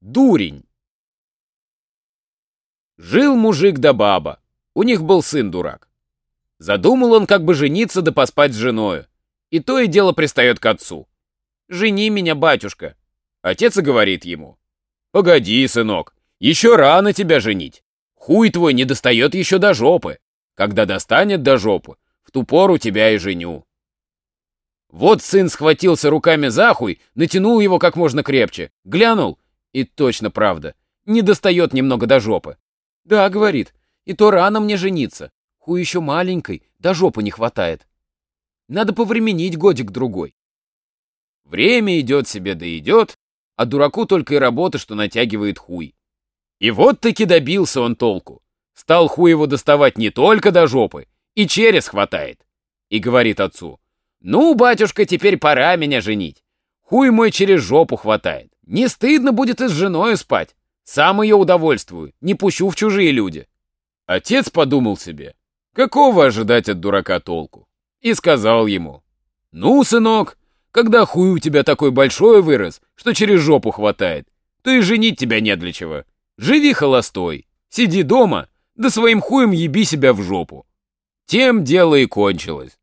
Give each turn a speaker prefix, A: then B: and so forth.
A: Дурень. Жил мужик да баба. У них был сын-дурак. Задумал он как бы жениться да поспать с женою. И то и дело пристает к отцу. «Жени меня, батюшка». Отец и говорит ему. «Погоди, сынок, еще рано тебя женить. Хуй твой не достает еще до жопы. Когда достанет до жопы, в ту пору тебя и женю». Вот сын схватился руками за хуй, натянул его как можно крепче, глянул, и точно правда, не достает немного до жопы. «Да», — говорит, — «и то рано мне жениться. Хуй еще маленькой, до жопы не хватает. Надо повременить годик-другой». Время идет себе да идет, а дураку только и работа, что натягивает хуй. И вот таки добился он толку. Стал хуй его доставать не только до жопы, и через хватает. И говорит отцу, «Ну, батюшка, теперь пора меня женить. Хуй мой через жопу хватает. Не стыдно будет и с женой спать. Сам ее удовольствую, не пущу в чужие люди». Отец подумал себе, какого ожидать от дурака толку? И сказал ему, «Ну, сынок, когда хуй у тебя такой большой вырос, что через жопу хватает, то и женить тебя не для чего. Живи холостой, сиди дома, да своим хуем еби себя в жопу». Тем дело и кончилось.